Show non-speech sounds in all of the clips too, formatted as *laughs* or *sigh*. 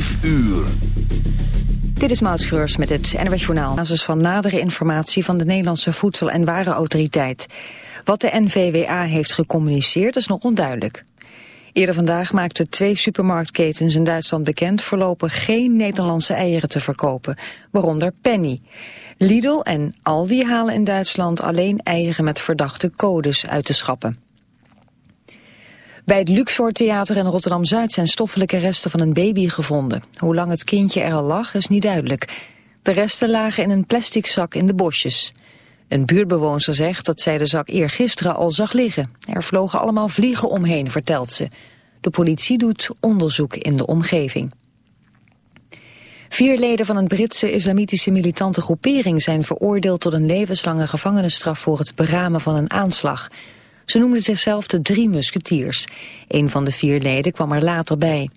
5 uur. Dit is Maud Schreurs met het NWS Journaal. Basis van nadere informatie van de Nederlandse Voedsel- en Warenautoriteit. Wat de NVWA heeft gecommuniceerd is nog onduidelijk. Eerder vandaag maakten twee supermarktketens in Duitsland bekend... voorlopig geen Nederlandse eieren te verkopen, waaronder Penny. Lidl en Aldi halen in Duitsland alleen eieren met verdachte codes uit de schappen. Bij het Luxor Theater in Rotterdam-Zuid zijn stoffelijke resten van een baby gevonden. Hoe lang het kindje er al lag is niet duidelijk. De resten lagen in een plastic zak in de bosjes. Een buurtbewoonster zegt dat zij de zak eergisteren al zag liggen. Er vlogen allemaal vliegen omheen, vertelt ze. De politie doet onderzoek in de omgeving. Vier leden van een Britse islamitische militante groepering zijn veroordeeld tot een levenslange gevangenisstraf voor het beramen van een aanslag. Ze noemden zichzelf de Drie Musketiers. Een van de vier leden kwam er later bij.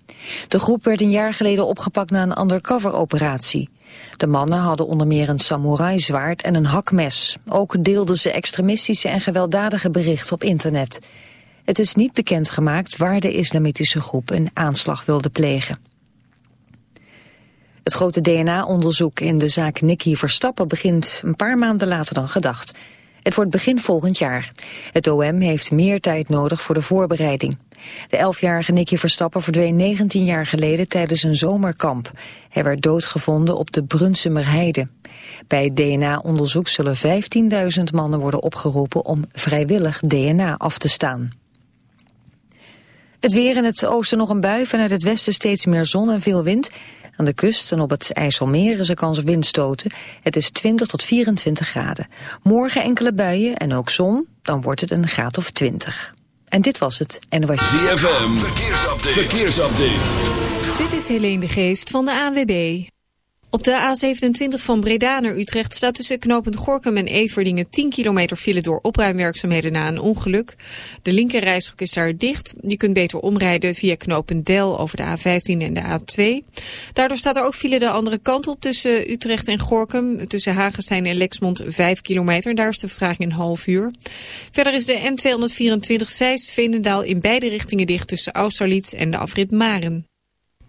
De groep werd een jaar geleden opgepakt na een undercover-operatie. De mannen hadden onder meer een samurai-zwaard en een hakmes. Ook deelden ze extremistische en gewelddadige berichten op internet. Het is niet bekendgemaakt waar de islamitische groep een aanslag wilde plegen. Het grote DNA-onderzoek in de zaak Nicky Verstappen begint een paar maanden later dan gedacht. Het wordt begin volgend jaar. Het OM heeft meer tijd nodig voor de voorbereiding. De elfjarige Nicky Verstappen verdween 19 jaar geleden tijdens een zomerkamp. Hij werd doodgevonden op de Brunsumer Heide. Bij het DNA-onderzoek zullen 15.000 mannen worden opgeroepen om vrijwillig DNA af te staan. Het weer in het oosten nog een bui, vanuit het westen steeds meer zon en veel wind. Aan de kust en op het IJsselmeer is er kans op windstoten. Het is 20 tot 24 graden. Morgen enkele buien en ook zon, dan wordt het een graad of 20. En dit was het NOS. ZFM, verkeersupdate. verkeersupdate. Dit is Helene de Geest van de ANWB. Op de A27 van Breda naar Utrecht staat tussen knooppunt Gorkum en Everdingen 10 kilometer file door opruimwerkzaamheden na een ongeluk. De linkerrijstrook is daar dicht. Je kunt beter omrijden via knooppunt Del over de A15 en de A2. Daardoor staat er ook file de andere kant op tussen Utrecht en Gorkum. Tussen Hagenstein en Lexmond 5 kilometer. Daar is de vertraging een half uur. Verder is de N224 Zeist-Veenendaal in beide richtingen dicht tussen Austerlitz en de afrit Maren.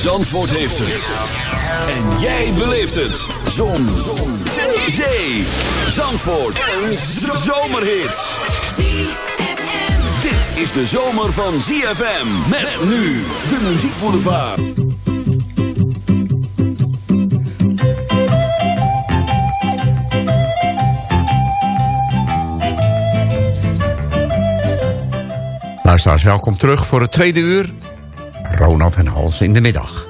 Zandvoort heeft het. En jij beleeft het. Zon. Zon. Zee. Zandvoort. Een zomerhit. Dit is de zomer van ZFM. Met nu de muziekboulevard. Luisteraars, welkom terug voor het tweede uur. Ronald en Hals in de middag.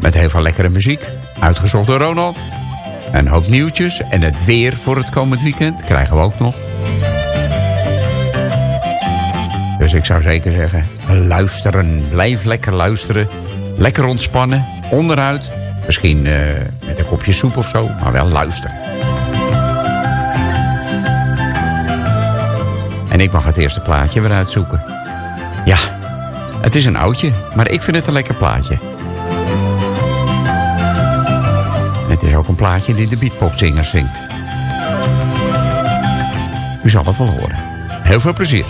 Met heel veel lekkere muziek, uitgezocht door Ronald. En een hoop nieuwtjes en het weer voor het komend weekend krijgen we ook nog. Dus ik zou zeker zeggen, luisteren. Blijf lekker luisteren. Lekker ontspannen, onderuit. Misschien uh, met een kopje soep of zo, maar wel luisteren. En ik mag het eerste plaatje weer uitzoeken. Ja, het is een oudje, maar ik vind het een lekker plaatje. Het is ook een plaatje die de beatboxzinger zingt. U zal het wel horen. Heel veel plezier.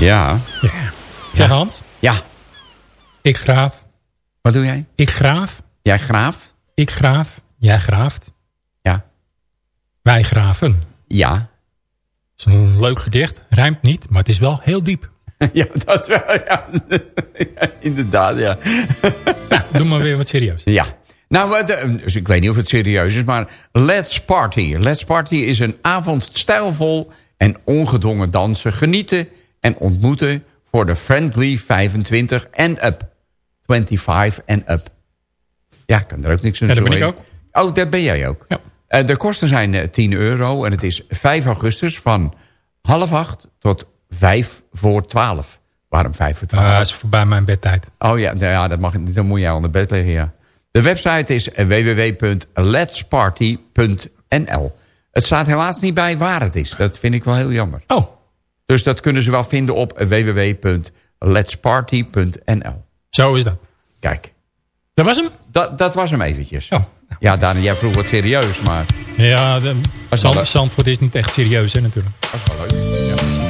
Ja. Ja. Zeg Hans. Ja. Ik graaf. Wat doe jij? Ik graaf. Jij graaf? Ik graaf. Jij graaft. Ja. Wij graven. Ja. Dat is een leuk gedicht. Rijmt niet, maar het is wel heel diep. *laughs* ja, dat wel. Ja. *laughs* inderdaad, ja. *laughs* nou, doe maar weer wat serieus. Ja. Nou, dus ik weet niet of het serieus is, maar Let's Party. Let's Party is een avond stijlvol en ongedwongen dansen, genieten en ontmoeten voor de Friendly 25 en up. 25 en up. Ja, kan er ook niks aan Ja, dat ben ik ook. Oh, dat ben jij ook. Ja. Uh, de kosten zijn 10 euro en het is 5 augustus van half acht tot 5 voor 12. Waarom 5 voor 12? Uh, dat is voorbij mijn bedtijd. Oh ja, nou ja dat mag, dan moet jij onder bed liggen, ja. De website is www.letsparty.nl. Het staat helaas niet bij waar het is. Dat vind ik wel heel jammer. Oh. Dus dat kunnen ze wel vinden op www.letsparty.nl. Zo is dat. Kijk. Dat was hem? Dat, dat was hem eventjes. Oh, Ja, Daan, jij vroeg wat serieus, maar Ja, de, Zand. Zandvoort is niet echt serieus, hè, natuurlijk. dat is wel leuk. Ja.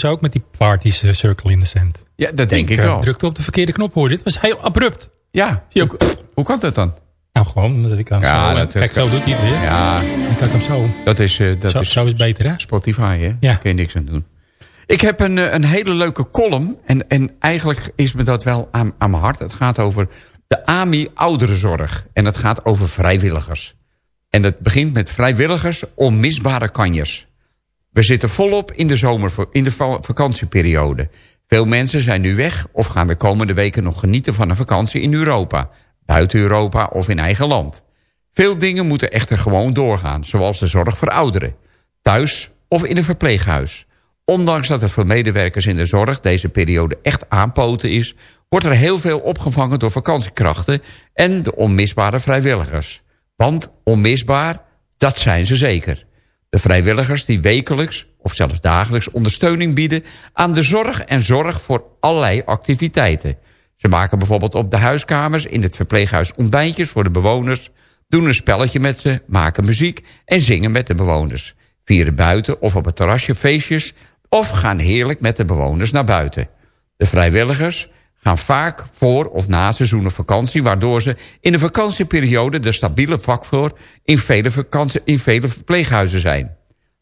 Doen ze ook met die parties eh, Circle in the Sand. Ja, dat denk ik eh, wel. drukte op de verkeerde knop hoor. Dit was heel abrupt. Ja, ook? hoe kan dat dan? Nou, gewoon omdat ik dan Ja, zo... dat- kijk, dat- zo doet hij het weer. Ja, Dan kan ik hem zo. dat is, eh, dat Zo, is zo is beter, hè? Spotify, hè? Ja. Kun je niks aan doen. Ik heb een, een hele leuke column. En, en eigenlijk is me dat wel aan, aan mijn hart. Het gaat over de AMI ouderenzorg. En het gaat over vrijwilligers. En dat begint met vrijwilligers onmisbare kanjers. We zitten volop in de, zomer, in de va- vakantieperiode. Veel mensen zijn nu weg of gaan de komende weken nog genieten van een vakantie in Europa. Buiten Europa of in eigen land. Veel dingen moeten echter gewoon doorgaan, zoals de zorg voor ouderen. Thuis of in een verpleeghuis. Ondanks dat het voor medewerkers in de zorg deze periode echt aanpoten is... wordt er heel veel opgevangen door vakantiekrachten en de onmisbare vrijwilligers. Want onmisbaar, dat zijn ze zeker. De vrijwilligers die wekelijks of zelfs dagelijks ondersteuning bieden... aan de zorg en zorg voor allerlei activiteiten. Ze maken bijvoorbeeld op de huiskamers in het verpleeghuis ontbijtjes voor de bewoners... doen een spelletje met ze, maken muziek en zingen met de bewoners. Vieren buiten of op het terrasje feestjes... of gaan heerlijk met de bewoners naar buiten. De vrijwilligers gaan vaak voor of na seizoenen vakantie... waardoor ze in de vakantieperiode de stabiele vakvoer... in vele, vakantie, in vele verpleeghuizen zijn.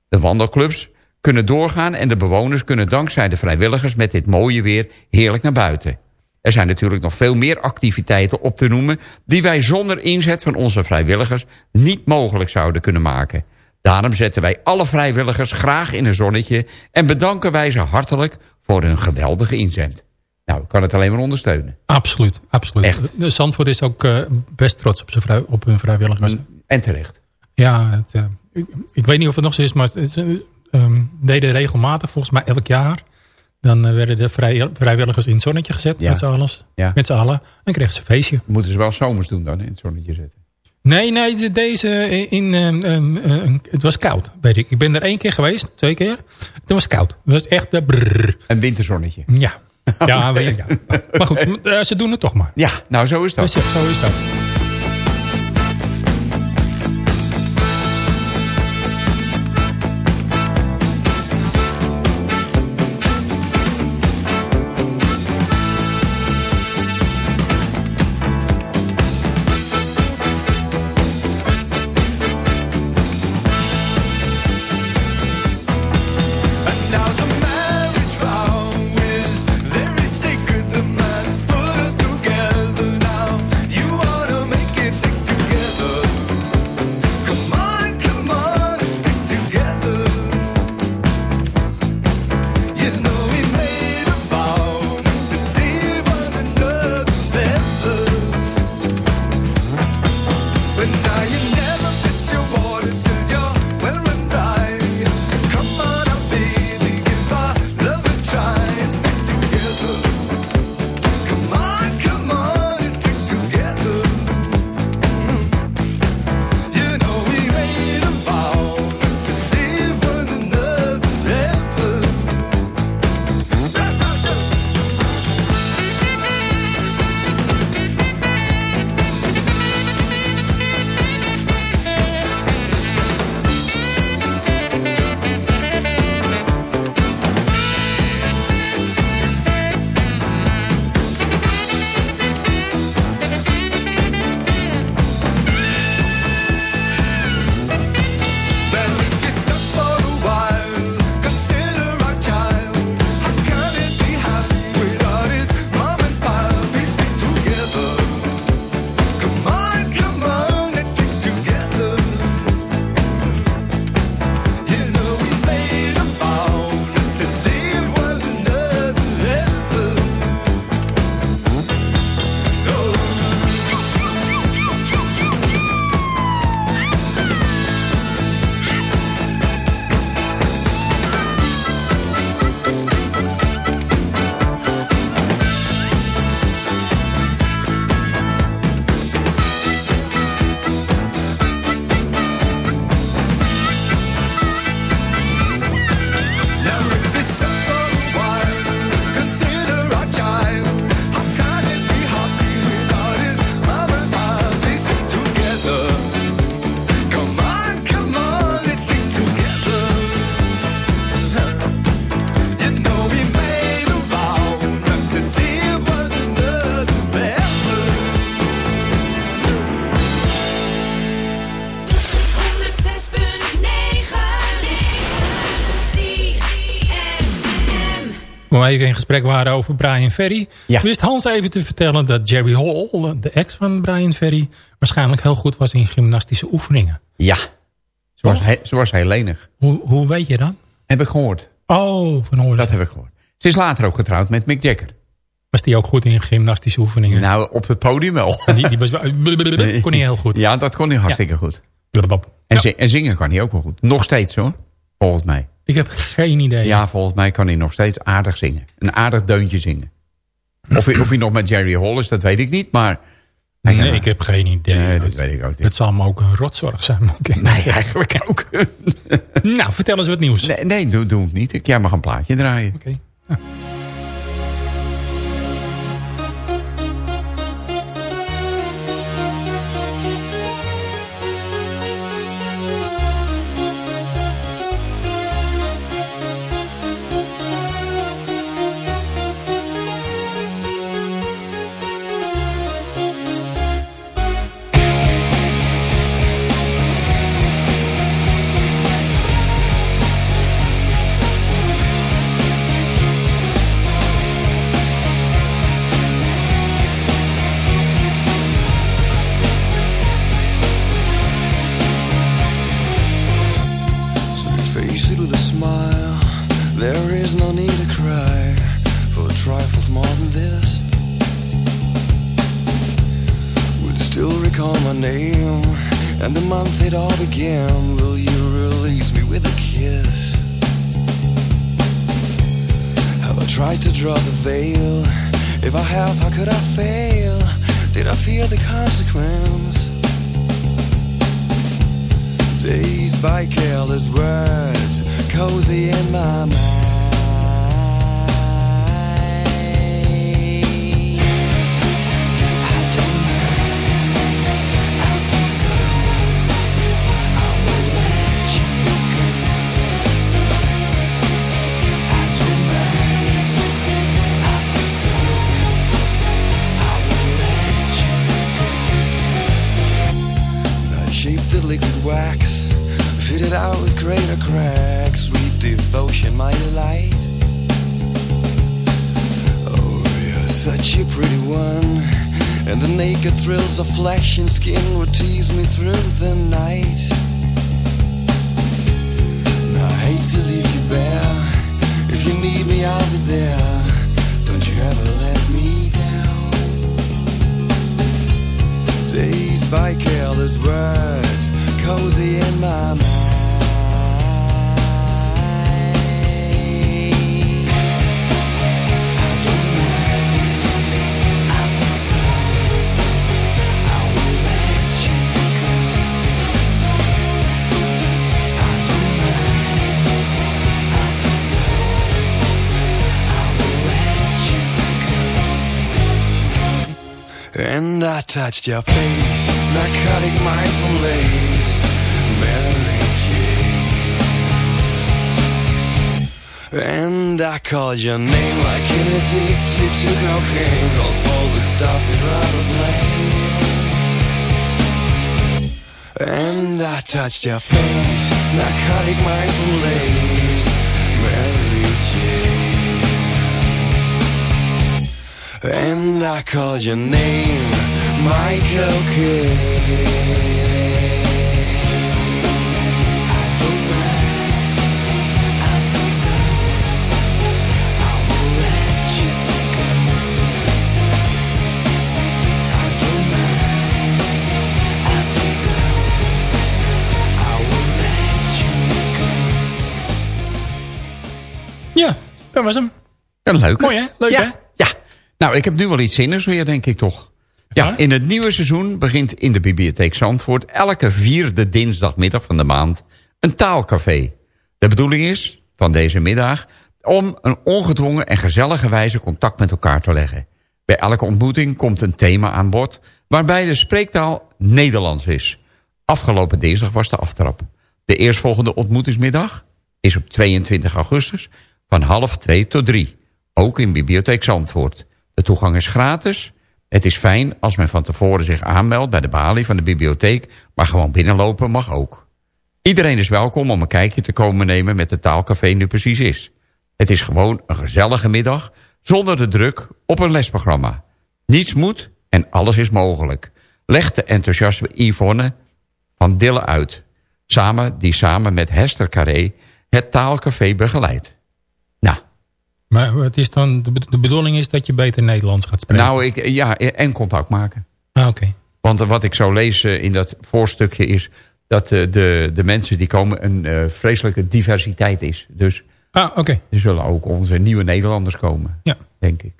De wandelclubs kunnen doorgaan en de bewoners kunnen dankzij de vrijwilligers... met dit mooie weer heerlijk naar buiten. Er zijn natuurlijk nog veel meer activiteiten op te noemen... die wij zonder inzet van onze vrijwilligers niet mogelijk zouden kunnen maken. Daarom zetten wij alle vrijwilligers graag in een zonnetje... en bedanken wij ze hartelijk voor hun geweldige inzet. Nou, ik kan het alleen maar ondersteunen. Absoluut, absoluut. Echt. Zandvoort is ook eh, best trots op, zijn op hun vrijwilligers. En terecht. Ja, het, eh, ik, ik weet niet of het nog zo is, maar eh, ehm, deden regelmatig, volgens mij elk jaar. Dan eh, werden de vrij, vrijwilligers in het zonnetje gezet Ja. met z'n allen. Ja. Met z'n allen. En kregen ze een feestje. Moeten ze wel zomers doen dan, in het zonnetje zetten. Nee, nee, de- deze in, ehm, ehm, eh, het was koud, weet ik. Ik ben er één keer geweest, twee keer. Het was koud. Het was echt de brrr. Een winterzonnetje. Ja. Ja, weet je, ja. Maar goed, eh, ze doen het toch maar. Ja, nou zo is dat. Dus ja, zo is dat. Even in gesprek waren over Brian Ferry... Ja. wist Hans even te vertellen dat Jerry Hall, de ex van Brian Ferry... waarschijnlijk heel goed was in gymnastische oefeningen. Ja. Ze was, he- ze was heel lenig. Hoe, hoe weet je dat? Heb ik gehoord. Oh, van. Dat heb ik gehoord. Ze is later ook getrouwd met Mick Jagger. Was die ook goed in gymnastische oefeningen? Nou, op het podium wel. Die, die was, *laughs* kon niet heel goed. Ja, dat kon hij hartstikke goed. Ja, en zingen kan hij ook wel goed. Nog steeds hoor. Volgens mij. Ik heb geen idee. Ja, volgens mij kan hij nog steeds aardig zingen. Een aardig deuntje zingen. Of, hij- of hij nog met Jerry Hall is, dat weet ik niet. Maar nee, ik heb geen idee. Nee, dat weet ik ook niet. Het zal me ook een rotzorg zijn. moet Nee, eigenlijk ook. *laughs* Nou, vertel eens wat nieuws. nee, nee doe, doe het niet. Ik, jij mag een plaatje draaien. Oké. Ja. Your face, narcotic mindful lace, Mary Jane. And I called your name like an addicted to cocaine, calls for the stuff you'd rather blame. And I touched your face, narcotic mindful lace, Mary Jane. And I called your name, Michael Kidd. I don't mind. I think so. I will let you go. I don't mind. I think so. I will let you go. Ja, dat was hem. Een leuk. Mooi, hè? Leuk, ja. hè? Ja. Nou, ik heb nu wel iets zinnigs weer, denk ik toch. Ja, in het nieuwe seizoen begint in de Bibliotheek Zandvoort... elke vierde dinsdagmiddag van de maand een taalcafé. De bedoeling is, van deze middag... om een ongedwongen en gezellige wijze contact met elkaar te leggen. Bij elke ontmoeting komt een thema aan bod... waarbij de spreektaal Nederlands is. Afgelopen dinsdag was de aftrap. De eerstvolgende ontmoetingsmiddag is op 22 augustus... van half twee tot drie. Ook in Bibliotheek Zandvoort. De toegang is gratis. Het is fijn als men van tevoren zich aanmeldt bij de balie van de bibliotheek... maar gewoon binnenlopen mag ook. Iedereen is welkom om een kijkje te komen nemen met de taalcafé nu precies is. Het is gewoon een gezellige middag zonder de druk op een lesprogramma. Niets moet en alles is mogelijk. Legt de enthousiaste Yvonne van Dille uit. Samen, die samen met Hester Carré het taalcafé begeleidt. Maar het is dan, de, be- de bedoeling is dat je beter Nederlands gaat spreken. nou ik, ja, en contact maken. Ah, oké. Want wat ik zo lees eh, in dat voorstukje is... dat eh, de, de mensen die komen een eh, vreselijke diversiteit is. Dus Ah, oké. er zullen ook onze nieuwe Nederlanders komen, Ja. denk ik.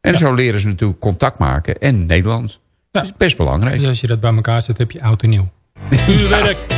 En zo leren ze natuurlijk contact maken en Nederlands. Ja. Dat is best belangrijk. Dus als je dat bij elkaar zet, heb je oud en nieuw. Uurwerk.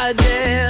Goddamn.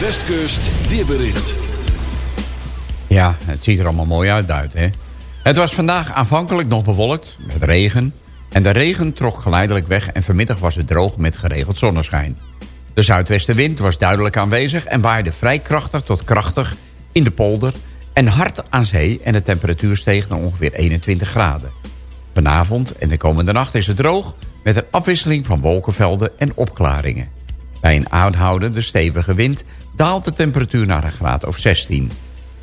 Westkust, weerbericht. Ja, het ziet er allemaal mooi uit buiten, hè? Het was vandaag aanvankelijk nog bewolkt, met regen. En de regen trok geleidelijk weg en vanmiddag was het droog met geregeld zonneschijn. De zuidwestenwind was duidelijk aanwezig en waaide vrij krachtig tot krachtig in de polder... en hard aan zee en de temperatuur steeg naar ongeveer 21 graden. Vanavond en de komende nacht is het droog... met een afwisseling van wolkenvelden en opklaringen. Bij een aanhoudende stevige wind daalt de temperatuur naar een graad of 16.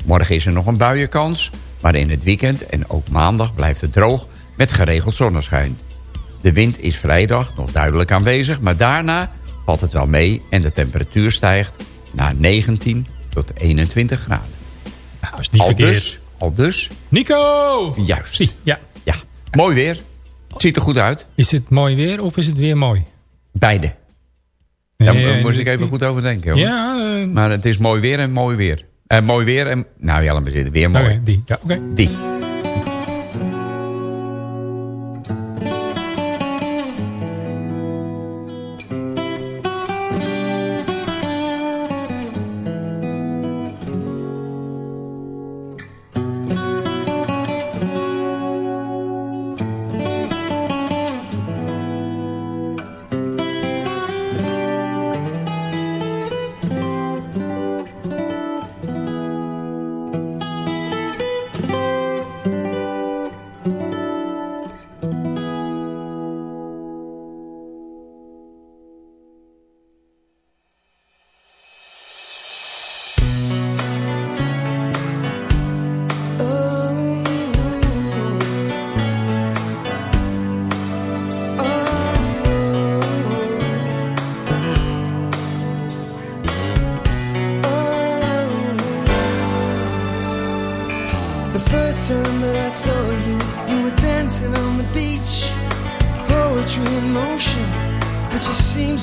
Morgen is er nog een buienkans, maar in het weekend en ook maandag blijft het droog met geregeld zonneschijn. De wind is vrijdag nog duidelijk aanwezig, maar daarna valt het wel mee en de temperatuur stijgt naar 19 tot 21 graden. Nou, is niet Al verkeerd. dus, al dus, Nico! juist. Zie, ja. Ja, mooi weer. Het ziet er goed uit. Is het mooi weer of is het weer mooi? Beide. Daar Eh, moest ik even goed over denken. Hoor. Ja, eh, Maar het is mooi weer en mooi weer. Eh, mooi weer en... Nou ja, laat maar zitten. Weer mooi. die. Ja, oké. Die.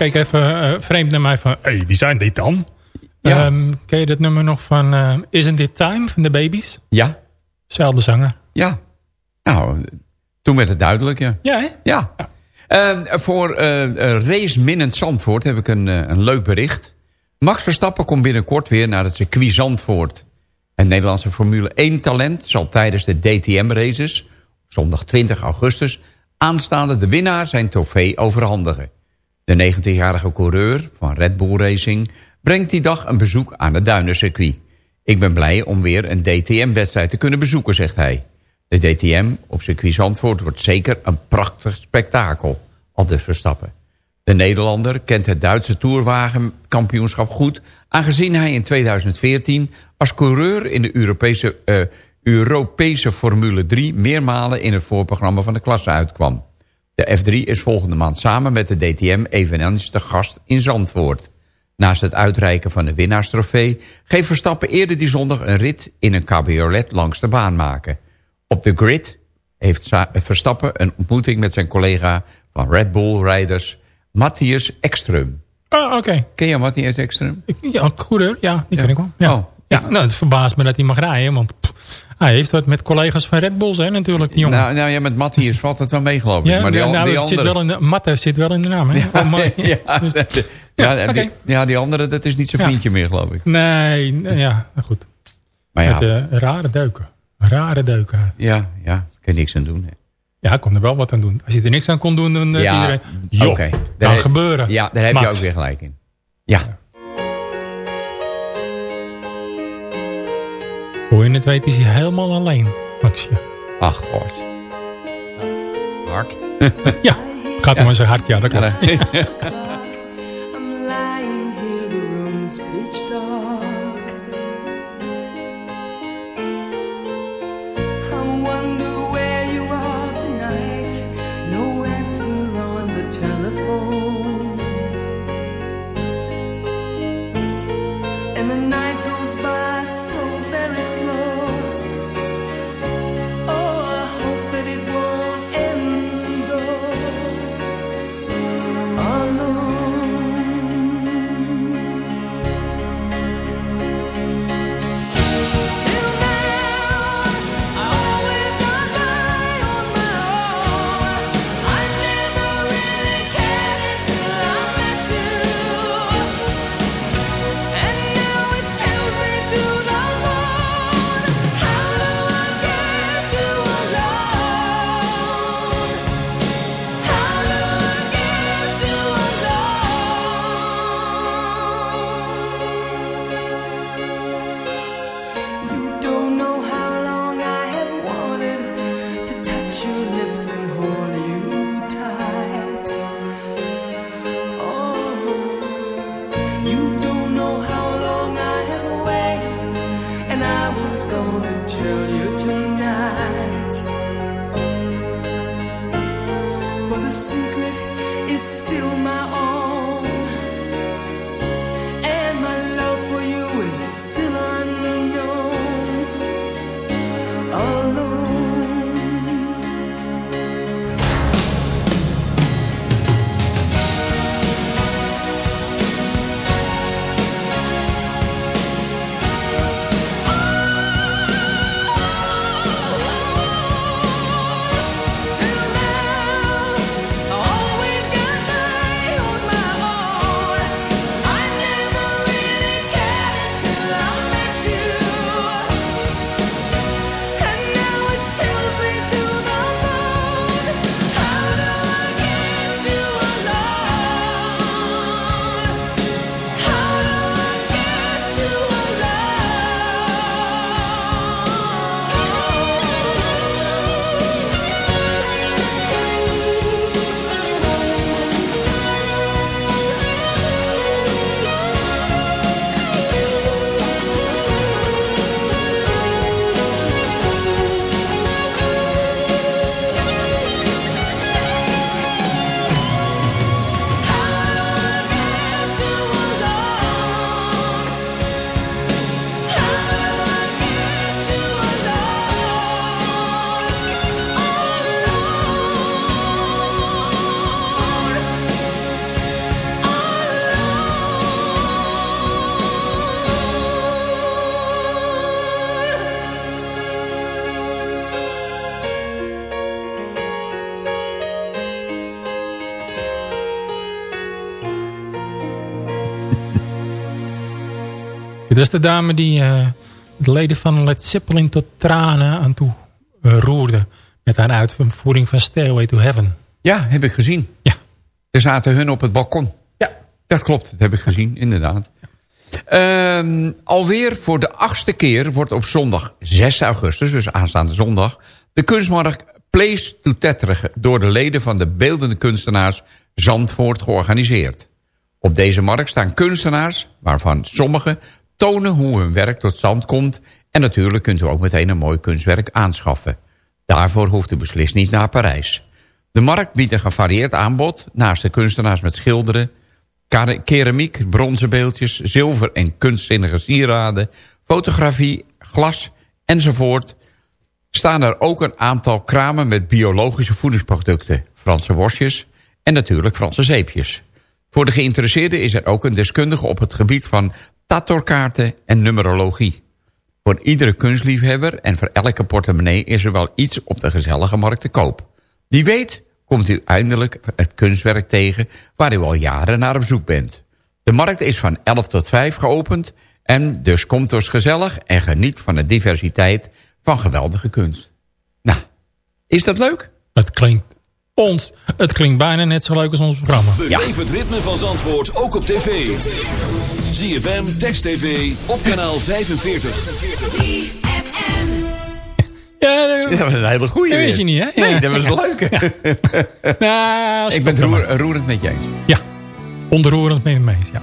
keek even eh, vreemd naar mij van... Hé, hey, wie zijn dit dan? Ja. Ehm, ken je dat nummer nog van eh, Isn't It Time van de Babies? Ja, Zelfde zanger. ja. Nou, toen werd het duidelijk, ja. Ja, hè? Ja. Eh, voor eh, Race Minnend Zandvoort heb ik een, een leuk bericht. Max Verstappen komt binnenkort weer naar het circuit Zandvoort. Het Nederlandse Formule 1-talent zal tijdens de DTM-races... zondag 20 augustus aanstaande de winnaar zijn trofee overhandigen. De 19-jarige coureur van Red Bull Racing brengt die dag een bezoek aan het Duinencircuit. Ik ben blij om weer een DTM-wedstrijd te kunnen bezoeken, zegt hij. De DTM op circuit Zandvoort wordt zeker een prachtig spektakel, aldus Verstappen. De Nederlander kent het Duitse toerwagenkampioenschap goed... aangezien hij in 2014 als coureur in de Europese, eh, Europese Formule 3... meermalen in het voorprogramma van de klasse uitkwam. De F3 is volgende maand samen met de DTM eveneens te gast in Zandvoort. Naast het uitreiken van de winnaarstrofee... geeft Verstappen eerder die zondag een rit in een cabriolet langs de baan maken. Op de grid heeft Verstappen een ontmoeting met zijn collega van Red Bull Riders... Matthias Ekström. Ah, oké. Ken je Matthias Ekström? Ik- Ja, coureur. Ja, die Ja. ken ik wel. Ja. Oh, ja. Nou, het verbaast me dat hij mag rijden. Want pff, hij heeft wat met collega's van Red Bulls, hè, natuurlijk, die jongen. Nou, nou ja, met Matthias valt het wel mee, geloof ik. ja, maar die, nou, die het zit andere... wel in de, Matte zit wel in de naam, hè? Oh, maar- *laughs* ja, *laughs* dus- *laughs* ja, Ja, die, oké. ja, die andere, dat is niet zijn vriendje meer, geloof ik. nee, nee, ja, goed. Maar ja, Met eh, rare deuken. Rare deuken. ja, ja, kan je niks aan doen. Hè. Ja, ik kon er wel wat aan doen. Als je er niks aan kon doen, dan uh, Ja, iedereen... Joh, oké. kan gebeuren. Ja, daar heb je ook weer gelijk in. Ja. Voor je het weet is hij helemaal alleen, Maxje. Ach, gosh. Hard. Ja, gaat maar zijn hart, ja, dat klopt. I'm *laughs* Was de dame die eh, de leden van Led Zeppelin tot tranen aan toe eh, roerde. Met haar uitvoering van Stairway to Heaven. Ja, heb ik gezien. Ja. Er zaten hun op het balkon. Ja. Dat klopt, dat heb ik gezien, inderdaad. Ehm, alweer voor de achtste keer wordt op zondag 6 augustus, dus aanstaande zondag... de kunstmarkt Place to Tetteren door de leden van de beeldende kunstenaars Zandvoort georganiseerd. Op deze markt staan kunstenaars, waarvan sommigen tonen hoe hun werk tot stand komt... en natuurlijk kunt u ook meteen een mooi kunstwerk aanschaffen. Daarvoor hoeft u beslist niet naar Parijs. De markt biedt een gevarieerd aanbod... naast de kunstenaars met schilderen, keramiek, bronzen beeldjes... zilver en kunstzinnige sieraden, fotografie, glas enzovoort... staan er ook een aantal kramen met biologische voedingsproducten... Franse worstjes en natuurlijk Franse zeepjes. Voor de geïnteresseerden is er ook een deskundige op het gebied van tatorkaarten en numerologie. Voor iedere kunstliefhebber en voor elke portemonnee is er wel iets op de gezellige markt te koop. Wie weet komt u eindelijk het kunstwerk tegen waar u al jaren naar op zoek bent. De markt is van 11 tot 5 geopend en dus komt dus gezellig en geniet van de diversiteit van geweldige kunst. Nou, is dat leuk? Het klinkt het klinkt bijna net zo leuk als ons programma. Beleef het ritme van Zandvoort ook op tv. ZFM, Text TV, op kanaal 45. Ja, dat was een hele goeie. Dat wist je niet, hè? Nee, dat was wel leuk. *laughs* Nou, Ik ben roerend met je eens. Ja, onderroerend met me eens, ja.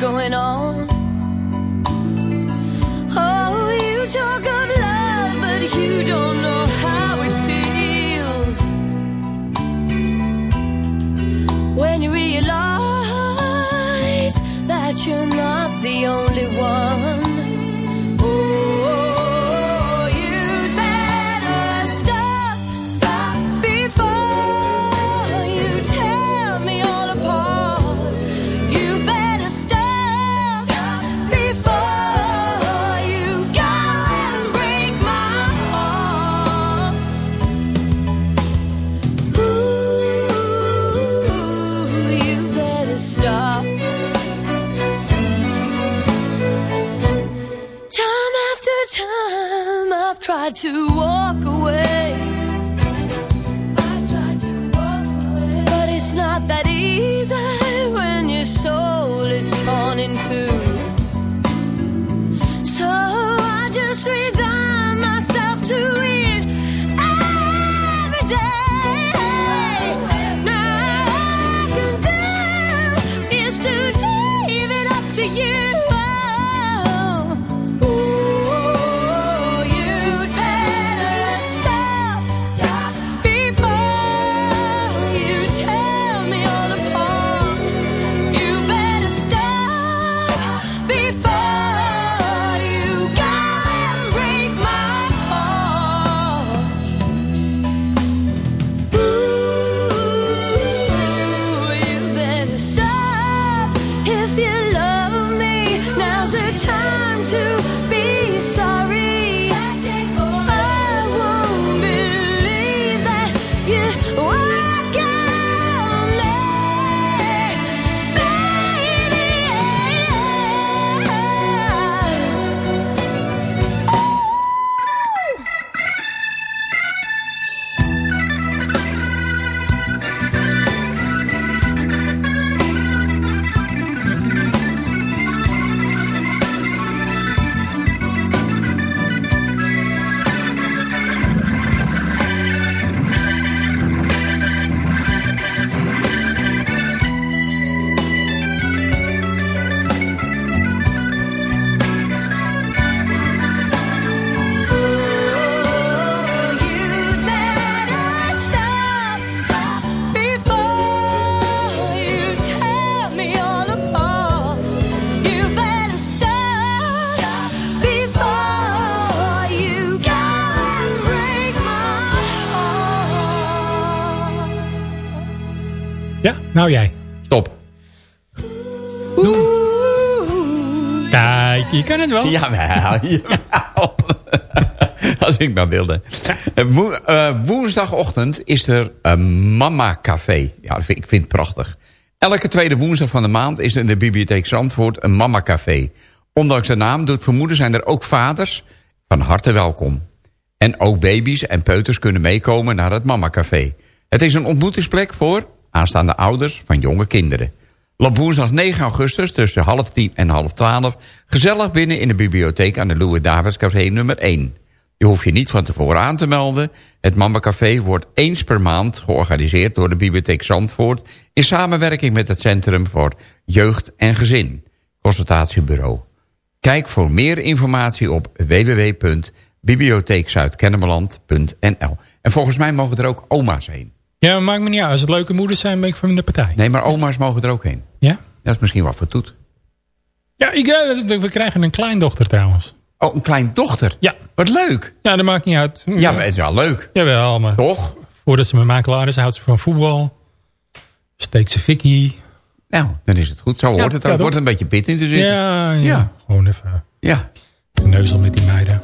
Going on. Kan het wel. Jawel, *laughs* jawel. *laughs* Als ik maar wilde. Eh, eh, woensdagochtend is er een Mama Café. Ja, ik vind het prachtig. Elke tweede woensdag van de maand is er in de bibliotheek Zandvoort een Mama Café. Ondanks de naam doet vermoeden zijn er ook vaders van harte welkom. En ook baby's en peuters kunnen meekomen naar het Mama Café. Het is een ontmoetingsplek voor aanstaande ouders van jonge kinderen. Op woensdag 9 augustus tussen half tien en half twaalf... gezellig binnen in de bibliotheek aan de Louis Davids Café nummer 1. Je hoeft je niet van tevoren aan te melden. Het Mama Café wordt eens per maand georganiseerd door de Bibliotheek Zandvoort... in samenwerking met het Centrum voor Jeugd en Gezin, consultatiebureau. Kijk voor meer informatie op www.bibliotheekzuidkennemerland.nl. En volgens mij mogen er ook oma's heen. Ja, maakt me niet uit. Als het leuke moeders zijn, ben ik van de partij. Nee, maar oma's mogen er ook heen. Ja? Dat is misschien wat voor toet. Ja, ik, eh, we- krijgen een kleindochter trouwens. Oh, een kleindochter. Ja. Wat leuk. Ja, dat maakt niet uit. Ja, maar het is wel leuk. Jawel, maar Toch? voordat ze met mij klaar is, houdt ze van voetbal. Steekt ze fikkie. Nou, dan is het goed. Zo hoort het ja, toch? wordt een beetje pit in te zitten. Ja, ja, Ja. Gewoon even Ja. neuzel met die meiden.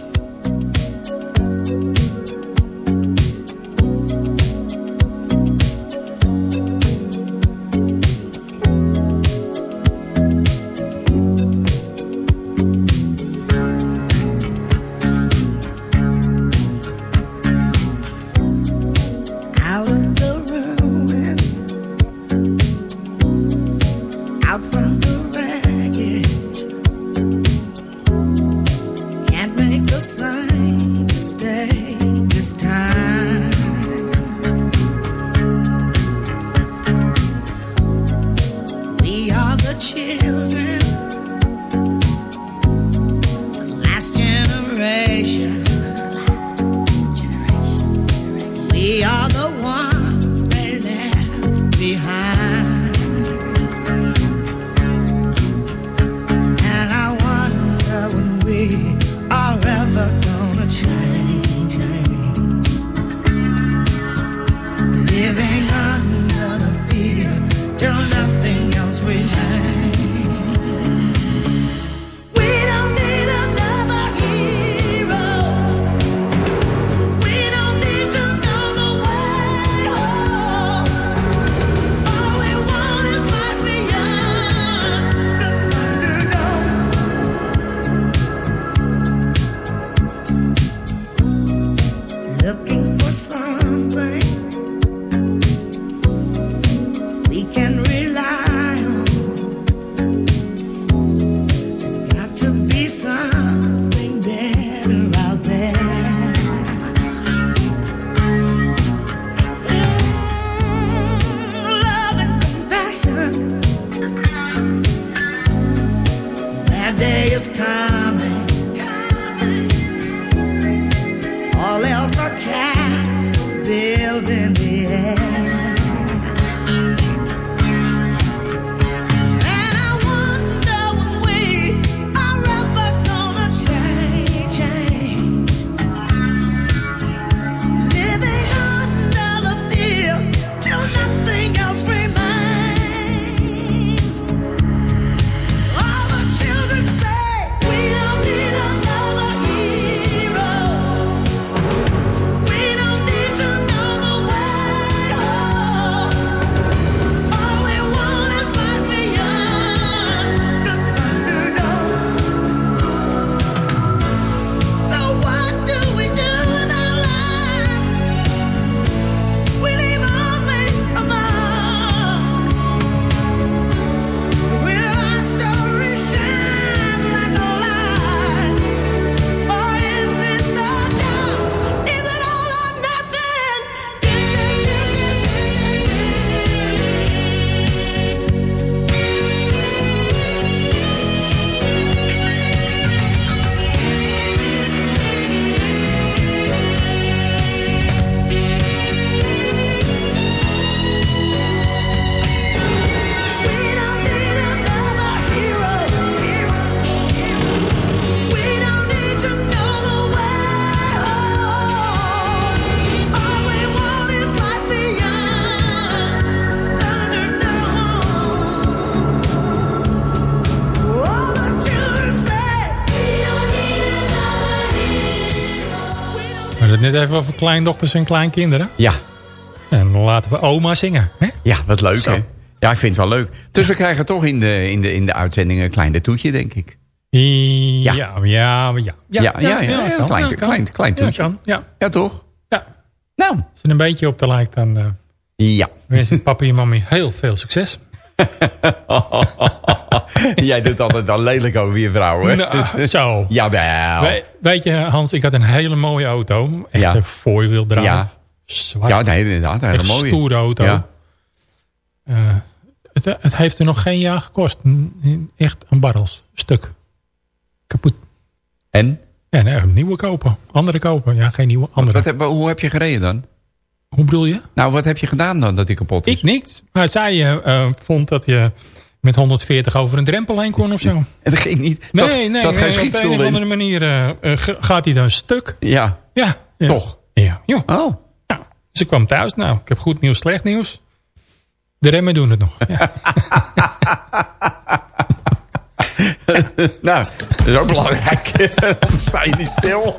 Kleindochters en kleinkinderen. Ja. En dan laten we oma zingen. Hè? Ja, wat leuk Zo. hè. Ja, ik vind het wel leuk. Dus we krijgen toch in de, in de, in de uitzending een klein toetje, denk ik. Ja, ja, ja. Ja, Ja, ja, ja, klein- klein- klein toetje. Ja, Ja, toch? ja. Nou. Als een beetje op de lijkt, dan eh Ja. wens ik papa en mami heel veel succes. *laughs* *laughs* Jij doet altijd wel lelijk over je vrouw, hè? Nou, zo. *laughs* Jawel. We- weet je, Hans, ik had een hele mooie auto. Echt Ja. een four-wheel drive. Ja. Zwart. Ja, nee, inderdaad. Een hele Echt mooie. stoere auto. Ja. Eh, het, het heeft er nog geen jaar gekost. Echt een barrels. Stuk. Kapot. En? Ja, nee, een nieuwe kopen. Andere kopen. Ja, geen nieuwe. Andere. Wat hoe heb je gereden dan? Hoe bedoel je? Nou, wat heb je gedaan dan dat die kapot is? Ik niks. Maar zij eh, vond dat je met 140 over een drempel heen kon of zo. En *laughs* dat ging niet. Nee, zat, nee, zat nee, geen op een of andere manier eh, eh, gaat hij dan stuk. Ja, Ja. ja. toch. Ja, joh. Oh. Nou, dus ik kwam thuis. Nou, ik heb goed nieuws, slecht nieuws. De remmen doen het nog. Ja. *laughs* Nou, dat is ook belangrijk. Anders sta je niet stil.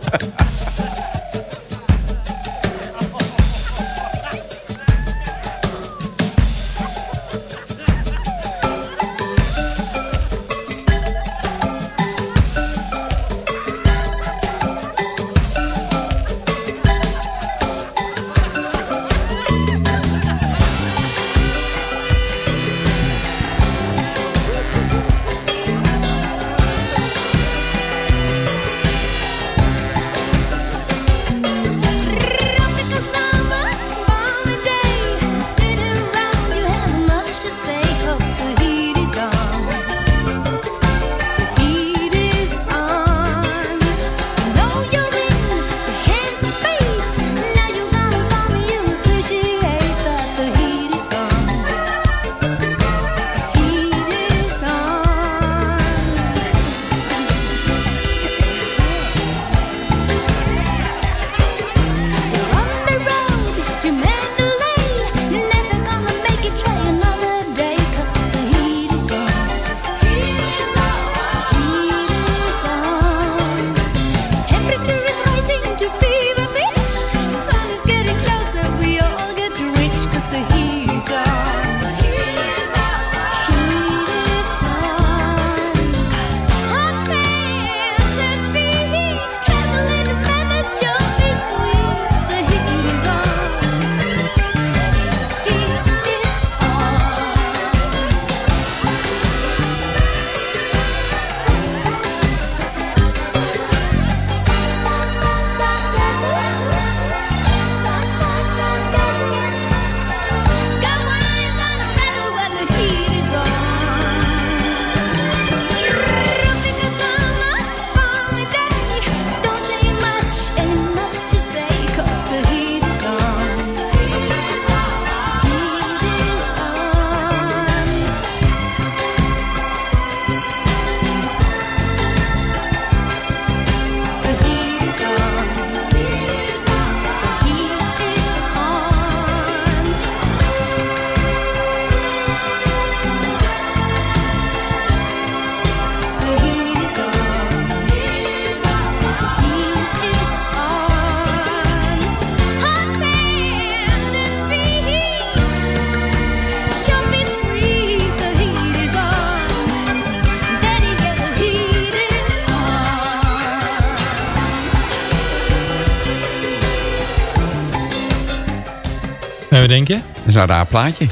Een raar plaatje.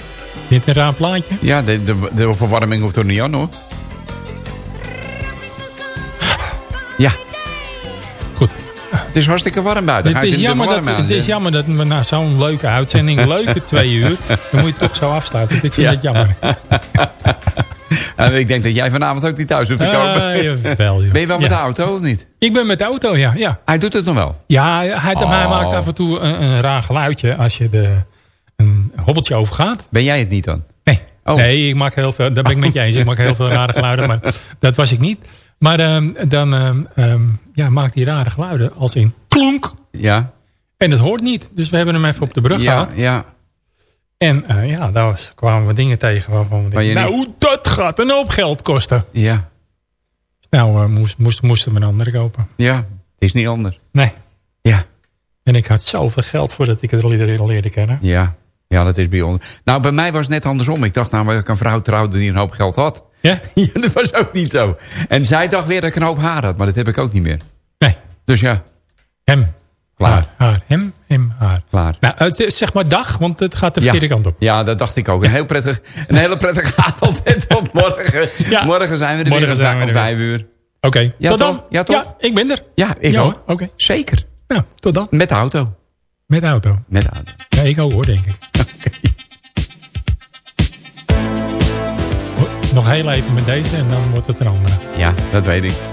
Dit een raar plaatje? Ja, de, de, de verwarming hoeft er niet aan hoor. Ja, Goed. het is hartstikke warm buiten. Het is, jammer dat, het is jammer dat we na zo'n leuke uitzending, *laughs* leuke twee uur, dan moet je toch zo afsluiten. Ik vind Ja. het jammer. En *laughs* ik denk dat jij vanavond ook niet thuis hoeft te komen. Ah, jawel, ben je wel met Ja. de auto of niet? Ik ben met de auto, ja. Ja, Hij doet het nog wel. ja hij, hij Oh. maakt af en toe een, een raar geluidje als je de, hobbeltje overgaat. Ben jij het niet dan? Nee. Oh. nee, ik maak heel veel, daar ben ik met je eens. Ik maak heel veel rare geluiden, maar dat was ik niet. Maar ehm, dan ehm, ja, maakt hij rare geluiden als in klonk. Ja, En dat hoort niet. Dus we hebben hem even op de brug ja, gehad. ja. En eh, ja, daar was- kwamen we dingen tegen waarvan we niet- nou, dat gaat een hoop geld kosten. Ja, Nou, eh, moest, moest, moesten we een andere kopen. ja. Het is niet anders. Nee. Ja, En ik had zoveel geld voordat ik het leerde, leerde kennen. ja. Ja, dat is bijzonder. Nou, bij mij was het net andersom. Ik dacht namelijk dat ik een vrouw trouwde die een hoop geld had. Ja? *laughs* Ja, dat was ook niet zo. En zij dacht weer dat ik een hoop haar had, maar dat heb ik ook niet meer. Nee. Dus ja, Hem. Klaar. Haar. haar. Hem. Hem. Haar. klaar. Nou, het is zeg maar dag, want het gaat de Ja. verkeerde kant op. Ja, dat dacht ik ook. Een, heel prettig, een hele prettige *laughs* avond en tot morgen. Ja. Morgen zijn we er Morgen weer zijn we om weer. vijf uur. Oké, tot toch? dan. Ja, toch? Ja, ik ben er. Ja, ik ook. Oké. Zeker. Nou, tot dan. Met de auto. Met de auto. Met de auto. Ja, ik ook hoor, denk ik. Nog heel even met deze en dan wordt het een andere. Ja, dat weet ik.